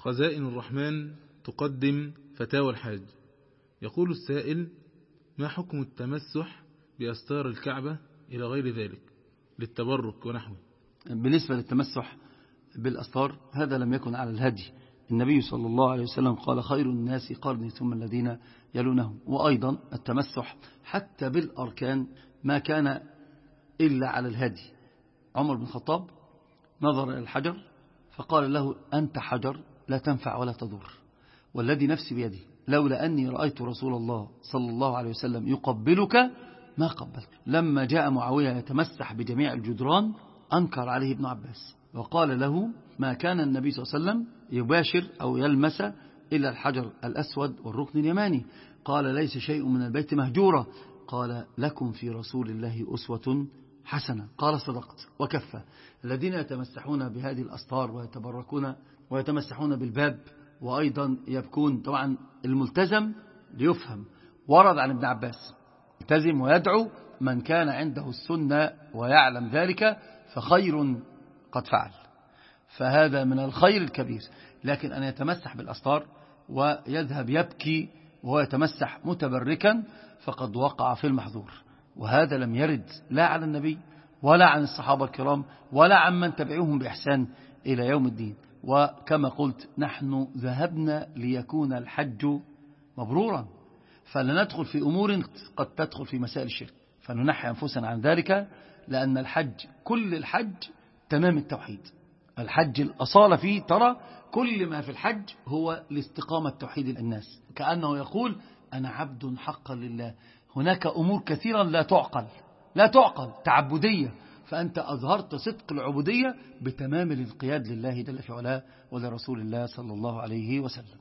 خزائن الرحمن تقدم فتاوى الحاج. يقول السائل ما حكم التمسح بأستار الكعبة إلى غير ذلك للتبرك ونحوه؟ بالنسبة للتمسح بالأستار هذا لم يكن على الهدي. النبي صلى الله عليه وسلم قال خير الناس قرني ثم الذين يلونهم. وأيضا التمسح حتى بالأركان ما كان إلا على الهدي. عمر بن الخطاب نظر إلى الحجر فقال له أنت حجر؟ لا تنفع ولا تضر. والذي نفسي بيده لولا أني رأيت رسول الله صلى الله عليه وسلم يقبلك ما قبلت. لما جاء معاوية يتمسح بجميع الجدران أنكر عليه ابن عباس وقال له ما كان النبي صلى الله عليه وسلم يباشر أو يلمس إلا الحجر الأسود والركن اليماني. قال ليس شيء من البيت مهجورا قال لكم في رسول الله أسوة حسنة. قال صدقت وكفى. الذين يتمسحون بهذه الأسطار ويتبركون ويتمسحون بالباب وأيضا يبكون. طبعا الملتزم ليفهم. ورد عن ابن عباس. التزم ويدعو من كان عنده السنة ويعلم ذلك فخير قد فعل. فهذا من الخير الكبير. لكن أن يتمسح بالأسطار ويذهب يبكي وهو يتمسح متبركا فقد وقع في المحظور. وهذا لم يرد لا على النبي ولا عن الصحابة الكرام ولا عن من تبعوهم بإحسان إلى يوم الدين. وكما قلت نحن ذهبنا ليكون الحج مبرورا. فلا ندخل في أمور قد تدخل في مسائل الشرك. فننحي أنفسنا عن ذلك لأن الحج كل الحج تمام التوحيد. الحج الأصالة فيه ترى كل ما في الحج هو لاستقامة توحيد الناس. كأنه يقول أنا عبد حقا لله. هناك أمور كثيرا لا تعقل لا تعقل تعبدية. فأنت أظهرت صدق العبودية بتمام الانقياد لله جل في علاه ولرسول الله صلى الله عليه وسلم.